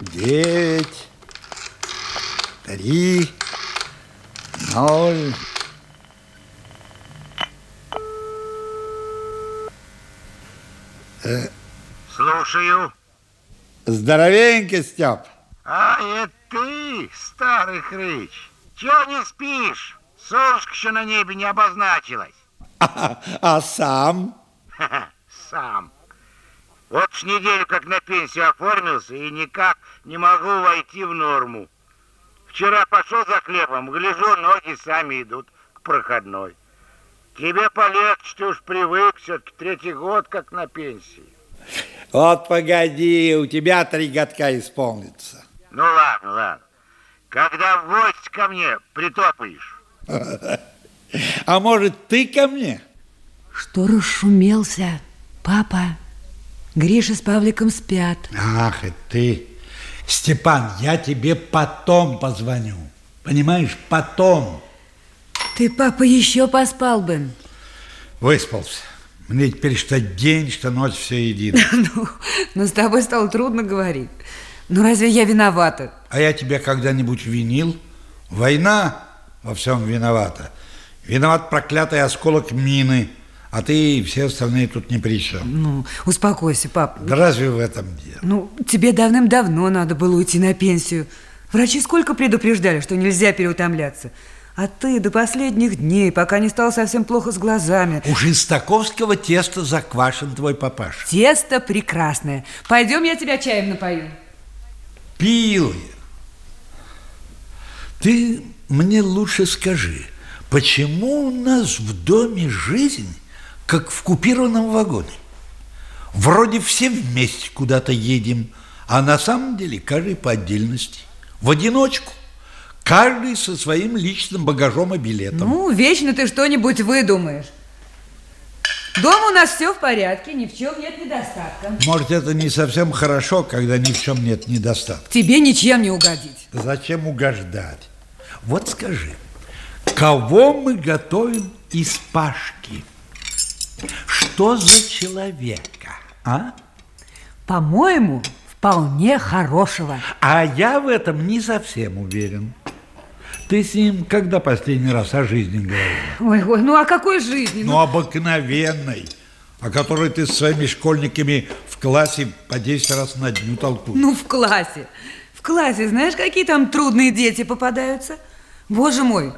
девять, три, ноль. Слушаю. Здоровенький, Степ. А, это ты, старый хрыч. Чего не спишь? Солнышко еще на небе не обозначилось. А, а сам? Сам. Вот неделю как на пенсию оформился и никак не могу войти в норму. Вчера пошел за хлебом, гляжу, ноги сами идут к проходной. Тебе полегче, ты уж привык, все-таки третий год как на пенсии. Вот погоди, у тебя три годка исполнится. Ну ладно, ладно. Когда в гости ко мне притопаешь? А может, ты ко мне? Что расшумелся? Папа, Гриша с Павликом спят. Ах, и ты. Степан, я тебе потом позвоню. Понимаешь, потом. Ты, папа, еще поспал бы. Выспался. Мне теперь что день, что ночь все едино. Ну, ну, с тобой стало трудно говорить. Ну, разве я виновата? А я тебя когда-нибудь винил? Война во всем виновата. Виноват проклятый осколок мины, а ты все остальные тут ни при чем. Ну, успокойся, пап. Да разве в этом дело? Ну, тебе давным-давно надо было уйти на пенсию. Врачи сколько предупреждали, что нельзя переутомляться. А ты до последних дней, пока не стало совсем плохо с глазами. У жестаковского теста заквашен твой папаша. Тесто прекрасное. Пойдем, я тебя чаем напою. Пил я. Ты мне лучше скажи, почему у нас в доме жизнь, как в купированном вагоне? Вроде все вместе куда-то едем, а на самом деле каждый по отдельности, в одиночку. Каждый со своим личным багажом и билетом. Ну, вечно ты что-нибудь выдумаешь. Дома у нас все в порядке, ни в чем нет недостатка. Может, это не совсем хорошо, когда ни в чем нет недостатка. Тебе ничем не угодить. Зачем угождать? Вот скажи, кого мы готовим из Пашки? Что за человека, а? По-моему, вполне хорошего. А я в этом не совсем уверен. Ты с ним когда последний раз о жизни говорил? Ой, ой, ну о какой жизни? Ну, обыкновенной, о которой ты с своими школьниками в классе по 10 раз на дню толкуешь. Ну, в классе. В классе, знаешь, какие там трудные дети попадаются? Боже мой.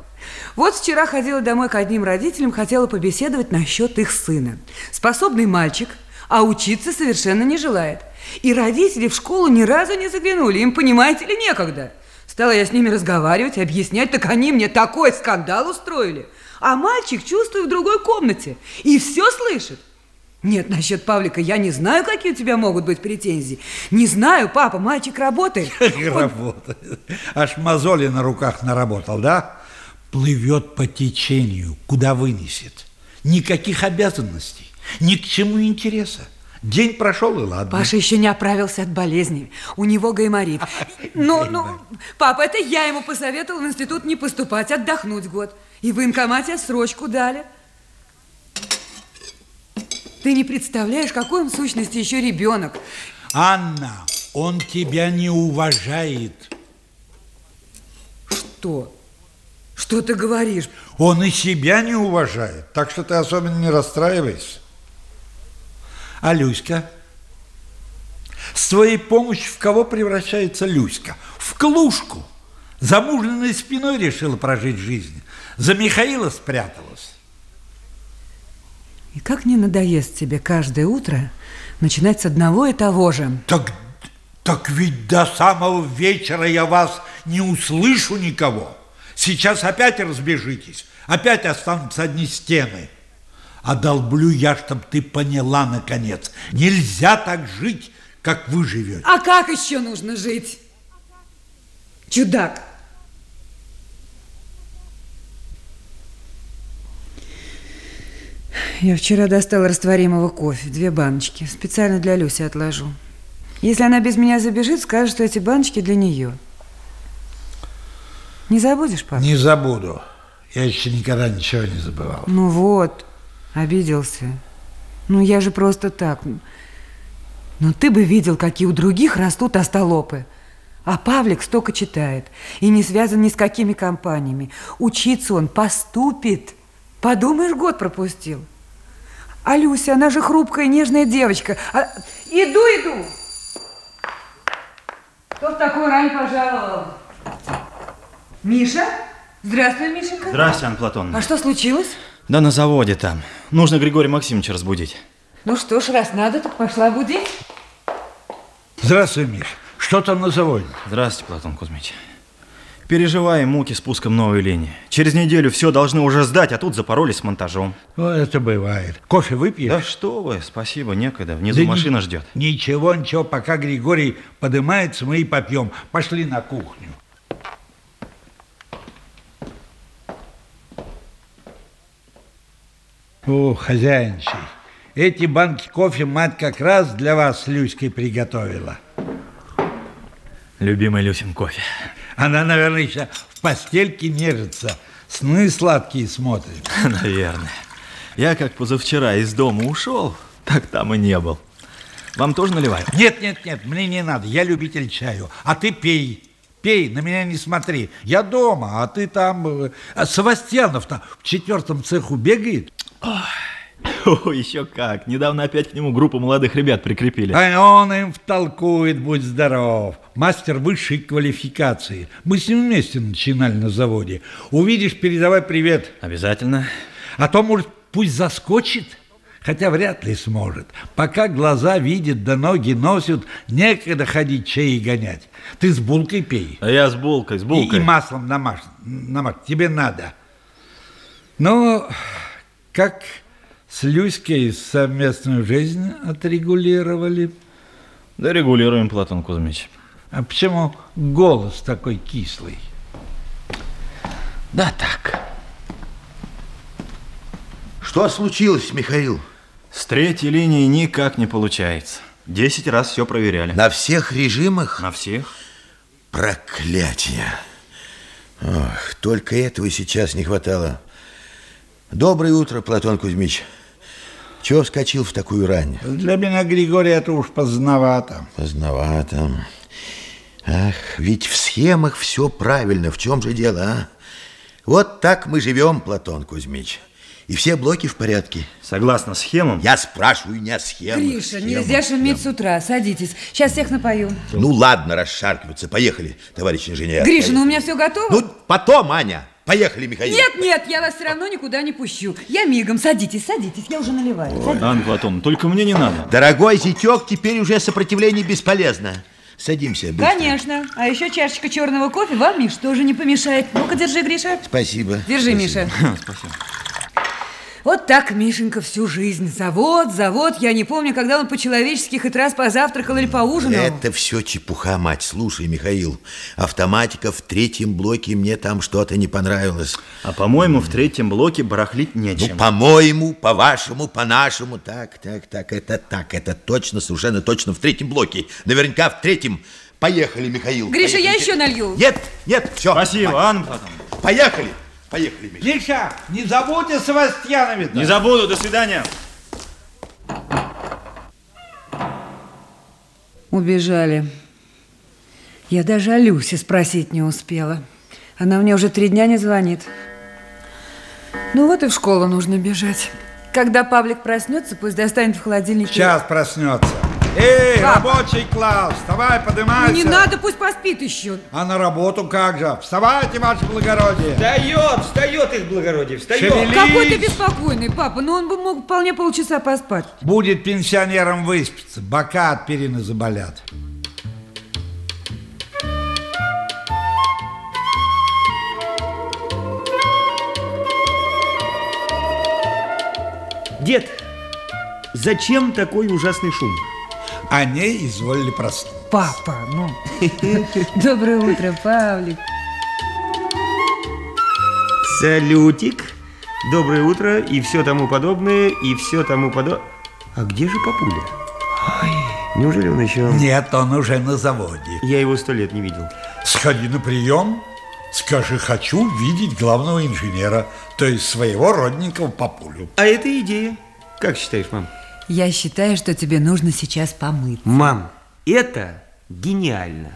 Вот вчера ходила домой к одним родителям, хотела побеседовать насчет их сына. Способный мальчик, а учиться совершенно не желает. И родители в школу ни разу не заглянули, им, понимаете ли, некогда. Стала я с ними разговаривать, объяснять, так они мне такой скандал устроили. А мальчик чувствует в другой комнате и все слышит. Нет, насчет Павлика я не знаю, какие у тебя могут быть претензии. Не знаю, папа, мальчик работает. Работает. Аж мозоли на руках наработал, да? Плывет по течению, куда вынесет. Никаких обязанностей, ни к чему интереса. День прошел, и ладно. Паша еще не оправился от болезни. У него гайморит. Ну, ну, папа, это я ему посоветовал в институт не поступать, отдохнуть год. И в военкомате срочку дали. Ты не представляешь, какой он в сущности еще ребенок. Анна, он тебя не уважает. Что? Что ты говоришь? Он и себя не уважает, так что ты особенно не расстраивайся. А Люська? С твоей помощью в кого превращается Люська? В клушку. Замужленной спиной решила прожить жизнь. За Михаила спряталась. И как не надоест тебе каждое утро начинать с одного и того же? Так, так ведь до самого вечера я вас не услышу никого. Сейчас опять разбежитесь, опять останутся одни стены. А долблю я, чтоб ты поняла, наконец, нельзя так жить, как вы живете. А как еще нужно жить? Чудак. Я вчера достала растворимого кофе, две баночки. Специально для Люси отложу. Если она без меня забежит, скажет, что эти баночки для нее. Не забудешь, папа? Не забуду. Я еще никогда ничего не забывал. Ну вот, обиделся. Ну я же просто так. Но ты бы видел, какие у других растут остолопы. А Павлик столько читает и не связан ни с какими компаниями. Учиться он поступит. Подумаешь, год пропустил. А Люся, она же хрупкая, нежная девочка. А... Иду, иду. Кто в такой рань пожаловал? Миша? Здравствуй, Мишенька. Здравствуйте, Анна Платоновна. А что случилось? Да на заводе там. Нужно Григория Максимовича разбудить. Ну что ж, раз надо, так пошла будить. Здравствуй, Миш. Что там на заводе? Здравствуйте, Платон Кузьмич. Переживаем муки спуском новой линии. Через неделю все должны уже сдать, а тут запоролись с монтажом. Ну, это бывает. Кофе выпьешь? Да что вы, спасибо, некогда. Внизу Да машина ни- ждет. Ничего, ничего, пока Григорий поднимается, мы и попьем. Пошли на кухню. О, хозяинчий, эти банки кофе мать как раз для вас с Люськой приготовила. Любимый Люсин кофе. Она, наверное, еще в постельке нежится, сны сладкие смотрит. Наверное. Я как позавчера из дома ушел, так там и не был. Вам тоже наливают? Нет, нет, нет, мне не надо, я любитель чаю. А ты пей, пей, на меня не смотри. Я дома, а ты там... э, Савастьянов-то в четвертом цеху бегает. О, еще как. Недавно опять к нему группу молодых ребят прикрепили. А он им втолкует, будь здоров. Мастер высшей квалификации. Мы с ним вместе начинали на заводе. Увидишь, передавай привет. Обязательно. А то, может, пусть заскочит, хотя вряд ли сможет. Пока глаза видят да ноги носят, некогда ходить чаи гонять. Ты с булкой пей. А я с булкой, с И, булкой. и маслом намажь, намажь. Тебе надо. Ну, как с Люськой совместную жизнь отрегулировали? Да регулируем, Платон Кузьмич. А почему голос такой кислый? Да так. Что случилось, Михаил? С третьей линии никак не получается. Десять раз все проверяли. На всех режимах? На всех. Проклятие. Ох, только этого сейчас не хватало. Доброе утро, Платон Кузьмич. Чего вскочил в такую рань? Для меня, Григорий, это уж поздновато. Поздновато. Ах, ведь в схемах все правильно. В чем же дело, а? Вот так мы живем, Платон Кузьмич. И все блоки в порядке. Согласно схемам, Я спрашиваю не о схемах. Гриша, Схемах, нельзя шуметь схемах. с утра. Садитесь. Сейчас всех напою. Ну ладно, расшаркиваться. Поехали, товарищ инженер. Гриша, ну у меня все готово? Ну, потом, Аня. Поехали, Михаил. Нет, нет, я вас все равно никуда не пущу. Я мигом. Садитесь, садитесь. Я уже наливаю. Садитесь. Анна Платон, только мне не надо. Дорогой зятек, теперь уже сопротивление бесполезно. Садимся. быстро. Конечно. А еще чашечка черного кофе вам, Миш, тоже не помешает. Ну-ка, держи, Гриша. Спасибо. Держи, Спасибо. Миша. Спасибо. Вот так, Мишенька, всю жизнь. Завод, завод. Я не помню, когда он по-человечески хоть раз позавтракал или поужинал. Это все чепуха, мать. Слушай, Михаил, автоматика в третьем блоке, мне там что-то не понравилось. А по-моему, в третьем блоке барахлить Ну, нечем. по-моему, по-вашему, по-нашему. Так, так, так, это так, это точно, совершенно точно в третьем блоке. Наверняка в третьем. Поехали, Михаил. Гриша, я поехали. еще налью. Нет, нет, все. Спасибо, Анна. Поехали. Поехали, Михаил. Миша, не забудь о Савастьянове. Не забуду, до свидания. Убежали. Я даже о Люсе спросить не успела. Она мне уже три дня не звонит. Ну вот и в школу нужно бежать. Когда Павлик проснется, пусть достанет в холодильнике... Сейчас проснется. Эй, Папа. рабочий класс, вставай, Ну поднимайся. не надо, пусть поспит еще. А на работу как же? Вставайте, ваше благородие. Встает, встает их благородие, встает. Шевели- Какой ты беспокойный, папа. Ну он бы мог вполне полчаса поспать. Будет пенсионером выспаться, бока от перины заболят. Дед, зачем такой ужасный шум? Они изволили проснуться. Папа, ну. Доброе утро, Павлик. Салютик, доброе утро и все тому подобное, и все тому подобное. А где же папуля? Ай, неужели он еще... Нет, он уже на заводе. Я его сто лет не видел. Сходи на прием, скажи, хочу видеть главного инженера, то есть своего родненького папулю. А это идея. Как считаешь, мам? Я считаю, что тебе нужно сейчас помыть. Мам, это гениально.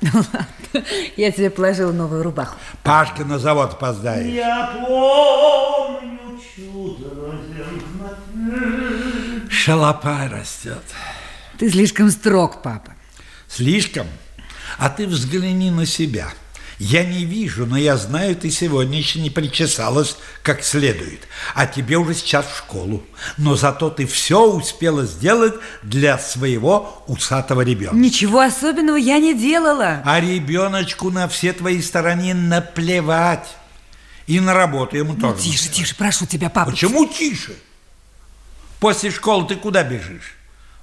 Я тебе положила новую рубаху. Пашка на завод опоздает. Я помню чудо Шалопай растет. Ты слишком строг, папа. Слишком? А ты взгляни на себя. Я не вижу, но я знаю, ты сегодня еще не причесалась как следует. А тебе уже сейчас в школу. Но зато ты все успела сделать для своего усатого ребенка. Ничего особенного я не делала. А ребеночку на все твои стороны наплевать. И на работу ему Ну, тоже. тише, наплевать. тише, прошу тебя, папа. Почему тише? После школы ты куда бежишь?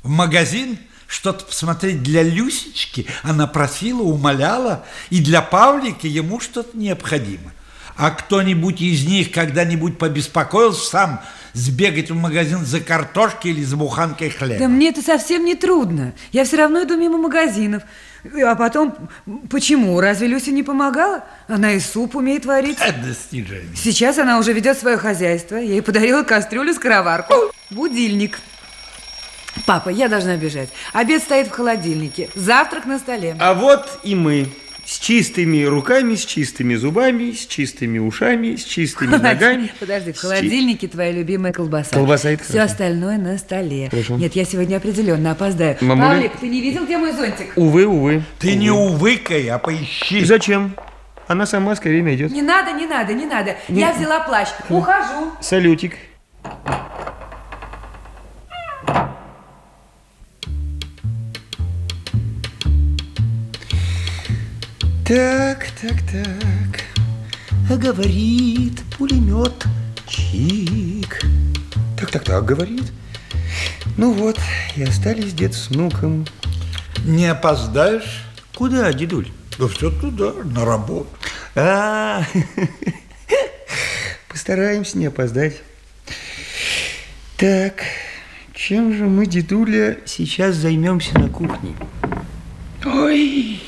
В магазин? Что-то посмотреть для Люсечки? Она просила, умоляла. И для Павлика ему что-то необходимо. А кто-нибудь из них когда-нибудь побеспокоился сам сбегать в магазин за картошкой или за буханкой хлеба? Да мне это совсем не трудно. Я все равно иду мимо магазинов. А потом, почему? Разве Люся не помогала? Она и суп умеет варить. Это достижение. Сейчас она уже ведет свое хозяйство. Я ей подарила кастрюлю, скороварку, будильник. Папа, я должна бежать. Обед стоит в холодильнике. Завтрак на столе. А вот и мы. С чистыми руками, с чистыми зубами, с чистыми ушами, с чистыми ногами. Подожди, в с чи- холодильнике твоя любимая колбаса. Колбаса это Все хорошо. остальное на столе. Хорошо. Нет, я сегодня определенно опоздаю. Мамуля? Павлик, ты не видел, где мой зонтик? Увы, увы. Ты не увыкай, а поищи. Зачем? Она сама скорее найдет. Не надо, не надо, не надо. Я взяла плащ. Ухожу. Салютик. Так, так, так. А говорит пулемет чик. Так, так, так, говорит. Ну вот, и остались дед с внуком. Не опоздаешь? Куда, дедуль? Да все туда, на работу. А, постараемся не опоздать. Так, чем же мы, дедуля, сейчас займемся на кухне? Ой,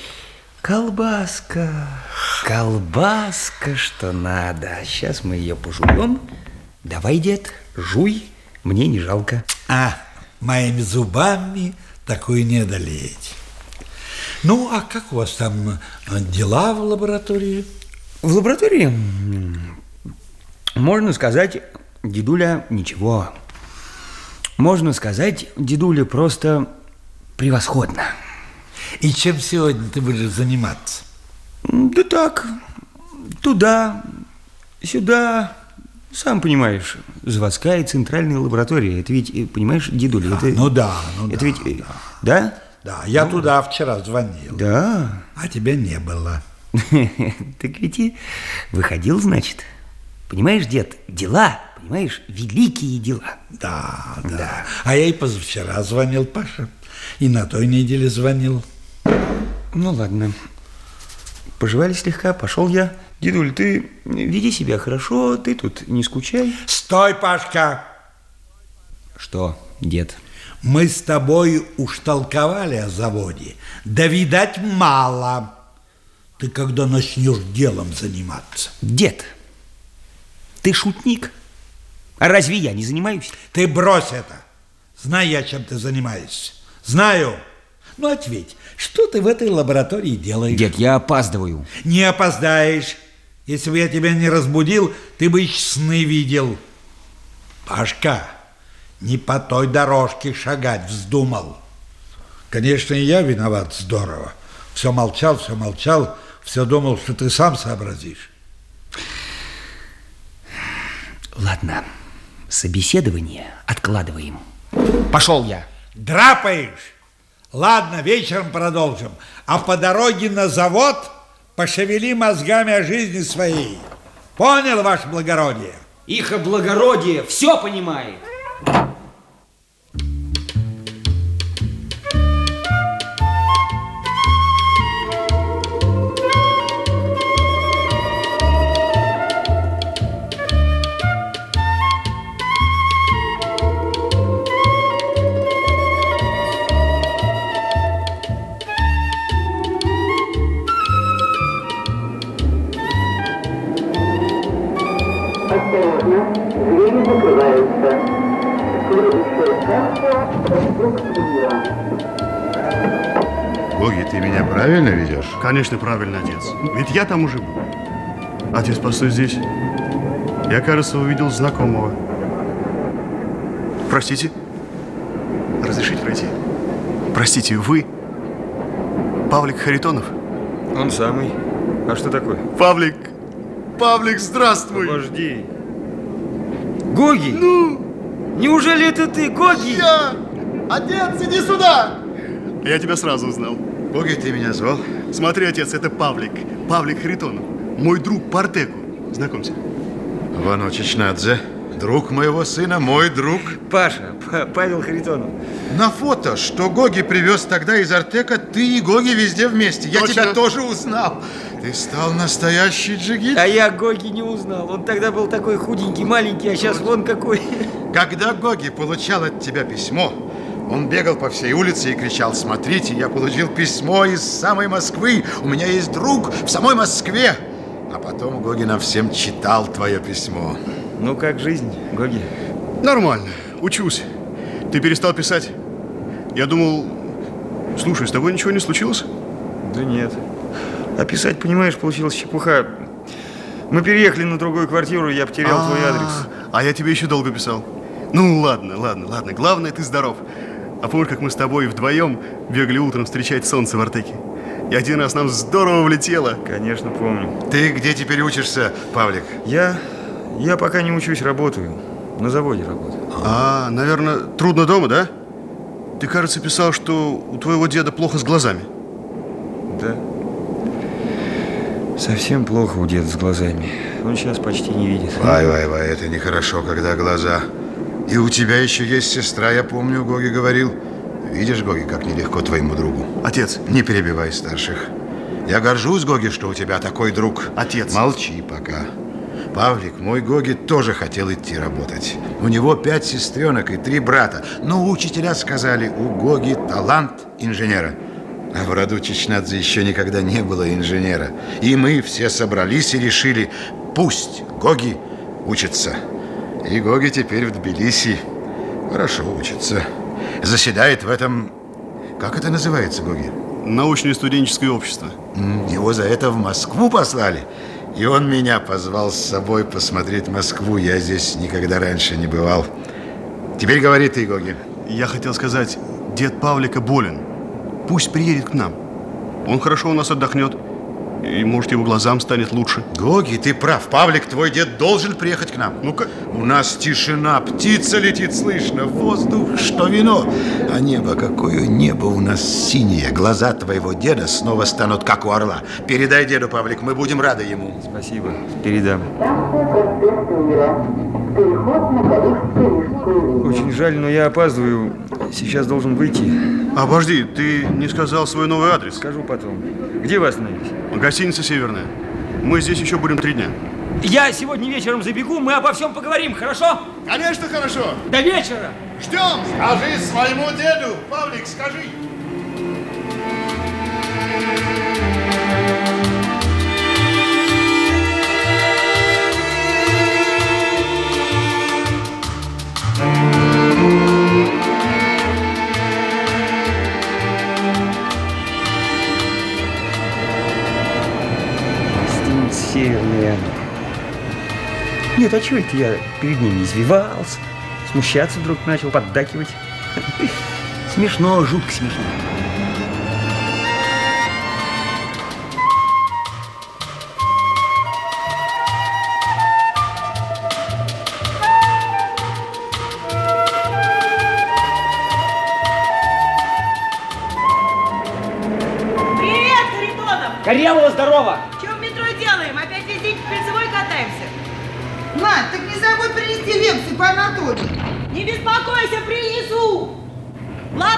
колбаска. Колбаска, что надо. Сейчас мы ее пожуем. Давай, дед, жуй, мне не жалко. А, моими зубами такую не одолеть. Ну, а как у вас там э, дела в лаборатории? В лаборатории, можно сказать, дедуля ничего. Можно сказать, дедуля просто превосходно. И чем сегодня ты будешь заниматься? Да так, туда, сюда, сам понимаешь, заводская и центральная лаборатория. Это ведь, э, понимаешь, дедуля, это... ну да, ну это да, ведь, э, да? Да, я туда вчера звонил, Да. а тебя не было. Так ведь и выходил, значит. Понимаешь, дед, дела, понимаешь, великие дела. Да, да, А я и позавчера звонил Паша, и на той неделе звонил. Ну ладно. Пожевали слегка, пошел я. Дедуль, ты веди себя хорошо, ты тут не скучай. Стой, Пашка! Что, дед? Мы с тобой уж толковали о заводе. Да, видать, мало. Ты когда начнешь делом заниматься? Дед, ты шутник? А разве я не занимаюсь? Ты брось это. Знаю я, чем ты занимаешься. Знаю. Ну, ответь, что ты в этой лаборатории делаешь? Дед, я опаздываю. Не опоздаешь. Если бы я тебя не разбудил, ты бы еще сны видел. Пашка, не по той дорожке шагать вздумал. Конечно, и я виноват здорово. Все молчал, все молчал, все думал, что ты сам сообразишь. Ладно, собеседование откладываем. Пошел я. Драпаешь? Ладно, вечером продолжим. А по дороге на завод пошевели мозгами о жизни своей. Понял, ваше благородие? Их благородие все понимает. Меня правильно ведешь? Конечно, правильно, отец. Ведь я там уже был. Отец, постой здесь. Я, кажется, увидел знакомого. Простите? Разрешите пройти? Простите, вы Павлик Харитонов? Он самый. А что такое? Павлик! Павлик, здравствуй! Подожди. Гоги! Ну? Неужели это ты, Гоги? Я! Отец, иди сюда! Я тебя сразу узнал. Гоги, ты меня звал? Смотри, отец, это Павлик. Павлик Харитонов. Мой друг по Артеку. Знакомься. Вано Чечнадзе. Друг моего сына, мой друг. Паша, П- Павел Харитонов. На фото, что Гоги привез тогда из Артека, ты и Гоги везде вместе. Я Точно. тебя тоже узнал. Ты стал настоящий джигит. А я Гоги не узнал. Он тогда был такой худенький, маленький, а сейчас вон какой. Когда Гоги получал от тебя письмо, он бегал по всей улице и кричал, смотрите, я получил письмо из самой Москвы, у меня есть друг в самой Москве. А потом Гоги нам всем читал твое письмо. Ну как жизнь, Гоги? Нормально. Учусь. Ты перестал писать? Я думал... Слушай, с тобой ничего не случилось? Да нет. А писать, понимаешь, получилась чепуха. Мы переехали на другую квартиру, я потерял твой адрес. А я тебе еще долго писал. Ну, ладно, ладно, ладно. Главное, ты здоров. А помнишь, как мы с тобой вдвоем бегали утром встречать солнце в Артеке? И один раз нам здорово влетело. Конечно, помню. Ты где теперь учишься, Павлик? Я... Я пока не учусь, работаю. На заводе работаю. А, наверное, трудно дома, да? Ты, кажется, писал, что у твоего деда плохо с глазами. Да. Совсем плохо у деда с глазами. Он сейчас почти не видит. Вай, вай, вай, это нехорошо, когда глаза. И у тебя еще есть сестра, я помню, Гоги говорил. Видишь, Гоги, как нелегко твоему другу. Отец. Не перебивай старших. Я горжусь, Гоги, что у тебя такой друг. Отец. Молчи пока. Павлик, мой Гоги тоже хотел идти работать. У него пять сестренок и три брата. Но учителя сказали, у Гоги талант инженера. А в роду Чечнадзе еще никогда не было инженера. И мы все собрались и решили, пусть Гоги учится. И Гоги теперь в Тбилиси хорошо учится. Заседает в этом... Как это называется, Гоги? Научное студенческое общество. Его за это в Москву послали. И он меня позвал с собой посмотреть Москву. Я здесь никогда раньше не бывал. Теперь говори ты, Гоги. Я хотел сказать, дед Павлика болен. Пусть приедет к нам. Он хорошо у нас отдохнет. И, может, его глазам станет лучше. Гоги, ты прав. Павлик, твой дед должен приехать к нам. Ну-ка. У нас тишина, птица летит, слышно, воздух, что вино. А небо, какое небо у нас синее. Глаза твоего деда снова станут, как у орла. Передай деду, Павлик, мы будем рады ему. Спасибо. Передам. Очень жаль, но я опаздываю. Сейчас должен выйти. Обожди, ты не сказал свой новый адрес. Скажу потом. Где вы остановились? Гостиница «Северная». Мы здесь еще будем три дня. Я сегодня вечером забегу, мы обо всем поговорим, хорошо? Конечно, хорошо. До вечера! Ждем. Скажи своему деду, Павлик, скажи. Нет, а чего это я перед ними извивался? Смущаться вдруг начал, поддакивать. Смешно, жутко смешно.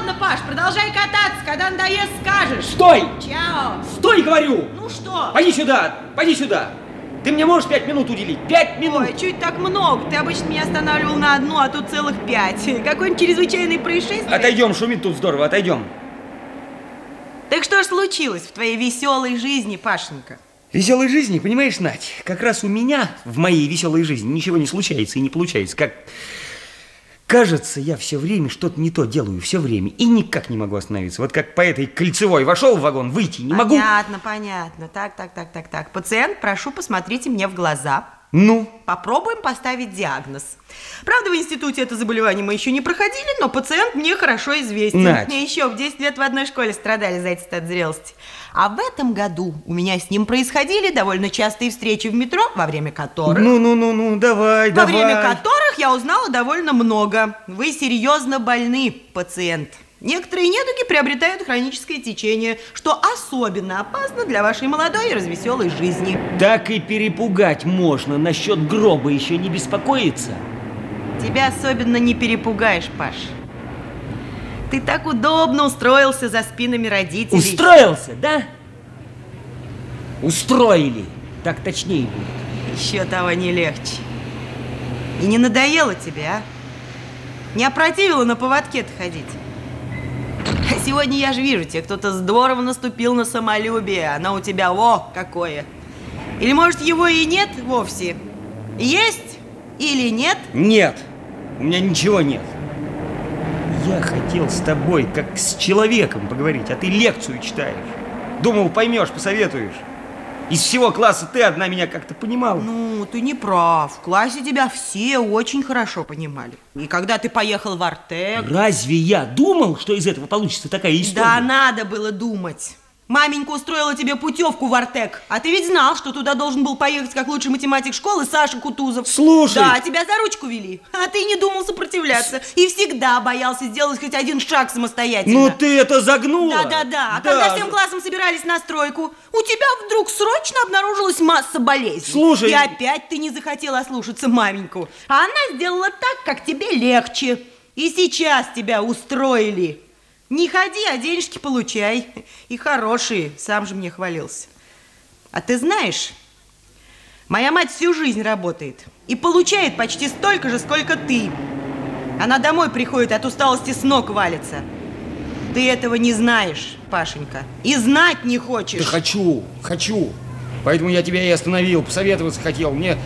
Ладно, Паш, продолжай кататься. Когда надоест, скажешь. Стой! Чао! Стой, говорю! Ну что? Пойди сюда, пойди сюда! Ты мне можешь пять минут уделить? Пять минут! Ой, чуть так много. Ты обычно меня останавливал на одну, а тут целых пять. Какое-нибудь чрезвычайное происшествие? Отойдем, шумит тут здорово, отойдем. Так что ж случилось в твоей веселой жизни, Пашенька? Веселой жизни, понимаешь, Надь, как раз у меня в моей веселой жизни ничего не случается и не получается, как, Кажется, я все время что-то не то делаю, все время, и никак не могу остановиться. Вот как по этой кольцевой вошел в вагон, выйти не могу. Понятно, понятно. Так, так, так, так, так. Пациент, прошу, посмотрите мне в глаза. Ну? Попробуем поставить диагноз. Правда, в институте это заболевание мы еще не проходили, но пациент мне хорошо известен. Надь. Мне еще в 10 лет в одной школе страдали за эти от зрелости. А в этом году у меня с ним происходили довольно частые встречи в метро, во время которых... Ну, ну, ну, ну, давай, Во давай. время которых я узнала довольно много. Вы серьезно больны, пациент. Некоторые недуги приобретают хроническое течение, что особенно опасно для вашей молодой и развеселой жизни. Так и перепугать можно. Насчет гроба еще не беспокоиться. Тебя особенно не перепугаешь, Паш. Ты так удобно устроился за спинами родителей. Устроился, да? Устроили. Так точнее будет. Еще того не легче. И не надоело тебе, а? Не опротивило на поводке-то ходить? А сегодня я же вижу, тебе кто-то здорово наступил на самолюбие. Оно у тебя, о, какое. Или, может, его и нет вовсе? Есть или нет? Нет, у меня ничего нет. Я хотел с тобой, как с человеком поговорить, а ты лекцию читаешь. Думал, поймешь, посоветуешь. Из всего класса ты одна меня как-то понимала. Ну, ты не прав. В классе тебя все очень хорошо понимали. И когда ты поехал в Артек... Разве я думал, что из этого получится такая история? Да, надо было думать. Маменька устроила тебе путевку в Артек, а ты ведь знал, что туда должен был поехать как лучший математик школы Саша Кутузов. Слушай! Да, тебя за ручку вели, а ты не думал сопротивляться и всегда боялся сделать хоть один шаг самостоятельно. Ну ты это загнула! Да-да-да, а когда всем классом собирались на стройку, у тебя вдруг срочно обнаружилась масса болезней. Слушай- И опять ты не захотела ослушаться маменьку. А она сделала так, как тебе легче. И сейчас тебя устроили. Не ходи, а денежки получай. И хорошие, сам же мне хвалился. А ты знаешь, моя мать всю жизнь работает и получает почти столько же, сколько ты. Она домой приходит, от усталости с ног валится. Ты этого не знаешь, Пашенька, и знать не хочешь. Да хочу, хочу. Поэтому я тебя и остановил, посоветоваться хотел. Мне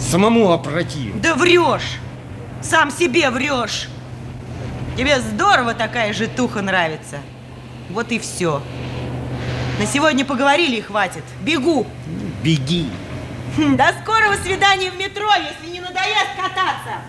самому опротивно. Да врешь! Сам себе врешь! Тебе здорово такая житуха нравится. Вот и все. На сегодня поговорили и хватит. Бегу. Беги. Хм, До скорого свидания в метро, если не надоест кататься.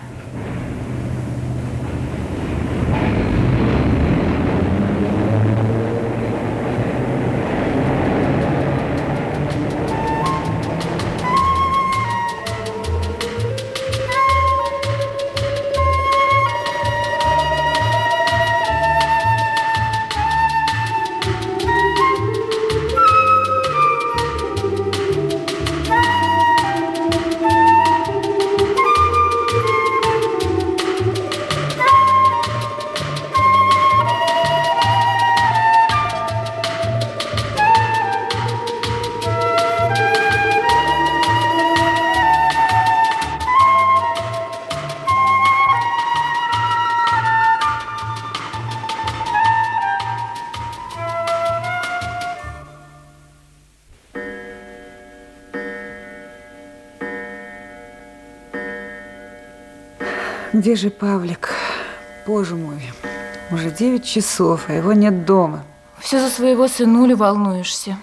Где же Павлик? Боже мой, уже 9 часов, а его нет дома. Все за своего сынулю волнуешься.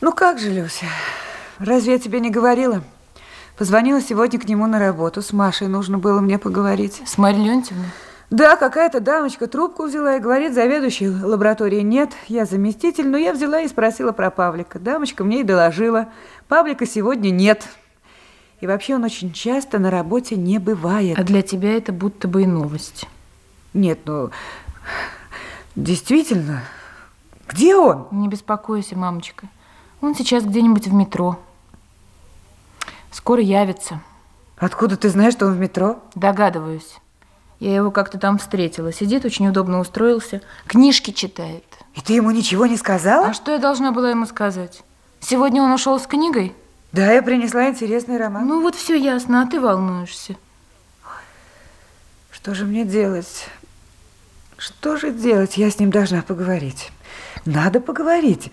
Ну как же, Люся, разве я тебе не говорила? Позвонила сегодня к нему на работу. С Машей нужно было мне поговорить. С Марьей Леонтьевной? Да, какая-то дамочка трубку взяла и говорит, заведующей лаборатории нет, я заместитель, но я взяла и спросила про Павлика. Дамочка мне и доложила, Павлика сегодня нет. И вообще он очень часто на работе не бывает. А для тебя это будто бы и новость. Нет, ну, действительно, где он? Не беспокойся, мамочка. Он сейчас где-нибудь в метро. Скоро явится. Откуда ты знаешь, что он в метро? Догадываюсь. Я его как-то там встретила. Сидит, очень удобно устроился. Книжки читает. И ты ему ничего не сказала? А что я должна была ему сказать? Сегодня он ушел с книгой? Да, я принесла интересный роман. Ну вот все ясно, а ты волнуешься. Что же мне делать? Что же делать? Я с ним должна поговорить. Надо поговорить.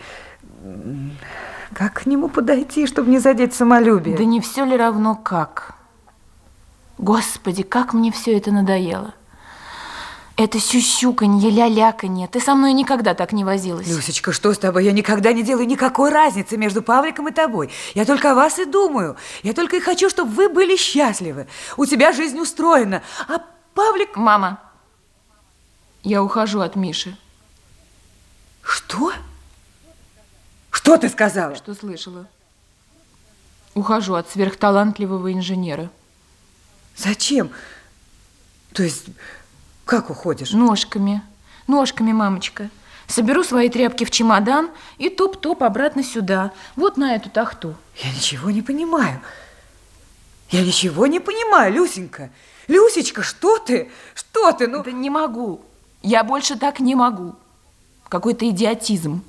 Как к нему подойти, чтобы не задеть самолюбие? Да не все ли равно как? Господи, как мне все это надоело. Это сюсюканье, ля-ляканье. Ты со мной никогда так не возилась. Люсечка, что с тобой? Я никогда не делаю никакой разницы между Павликом и тобой. Я только о вас и думаю. Я только и хочу, чтобы вы были счастливы. У тебя жизнь устроена. А Павлик... Мама, я ухожу от Миши. Что? Что ты сказала? Что слышала? Ухожу от сверхталантливого инженера. Зачем? То есть, как уходишь? Ножками. Ножками, мамочка. Соберу свои тряпки в чемодан и топ-топ обратно сюда. Вот на эту тахту. Я ничего не понимаю. Я ничего не понимаю, Люсенька. Люсечка, что ты? Что ты? Ну... Да не могу. Я больше так не могу. Какой-то идиотизм.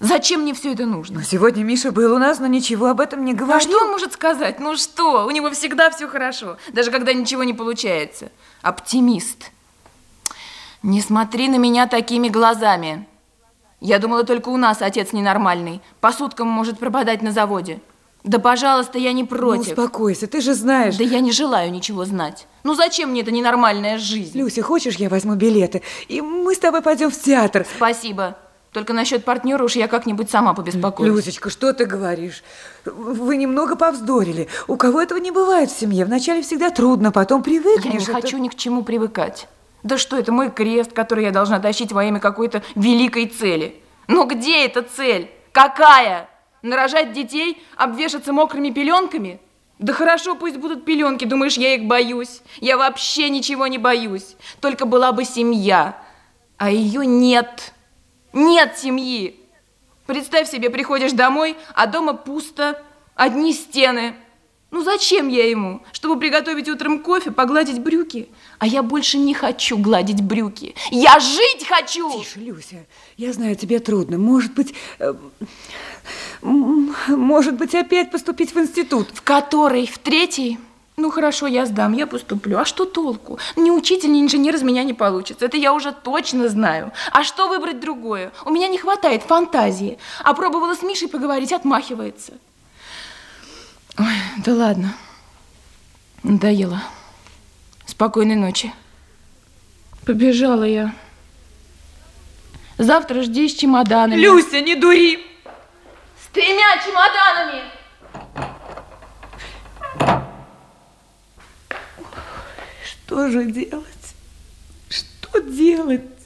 Зачем мне все это нужно? Ну, сегодня Миша был у нас, но ничего об этом не говорил. А что он может сказать? Ну что? У него всегда все хорошо, даже когда ничего не получается. Оптимист. Не смотри на меня такими глазами. Я думала, только у нас отец ненормальный. По суткам может пропадать на заводе. Да, пожалуйста, я не против. Ну, успокойся, ты же знаешь. Да я не желаю ничего знать. Ну, зачем мне эта ненормальная жизнь? Люся, хочешь, я возьму билеты, и мы с тобой пойдем в театр? Спасибо. Только насчет партнера уж я как-нибудь сама побеспокоюсь. Люсечка, что ты говоришь? Вы немного повздорили. У кого этого не бывает в семье? Вначале всегда трудно, потом привыкнешь. Я не это... хочу ни к чему привыкать. Да что это, мой крест, который я должна тащить во имя какой-то великой цели. Но где эта цель? Какая? Нарожать детей, обвешаться мокрыми пеленками? Да хорошо, пусть будут пеленки, думаешь, я их боюсь? Я вообще ничего не боюсь. Только была бы семья, а ее нет. Нет семьи. Представь себе, приходишь домой, а дома пусто, одни стены. Ну зачем я ему? Чтобы приготовить утром кофе, погладить брюки? А я больше не хочу гладить брюки. Я жить хочу! Тише, Люся, я знаю, тебе трудно. Может быть, э, может быть, опять поступить в институт? В который? В третий? Ну хорошо, я сдам, я поступлю. А что толку? Ни учитель, ни инженер из меня не получится. Это я уже точно знаю. А что выбрать другое? У меня не хватает фантазии. А пробовала с Мишей поговорить, отмахивается. Ой, да ладно. Надоело. Спокойной ночи. Побежала я. Завтра жди с чемоданами. Люся, не дури! С тремя чемоданами! Что же делать? Что делать?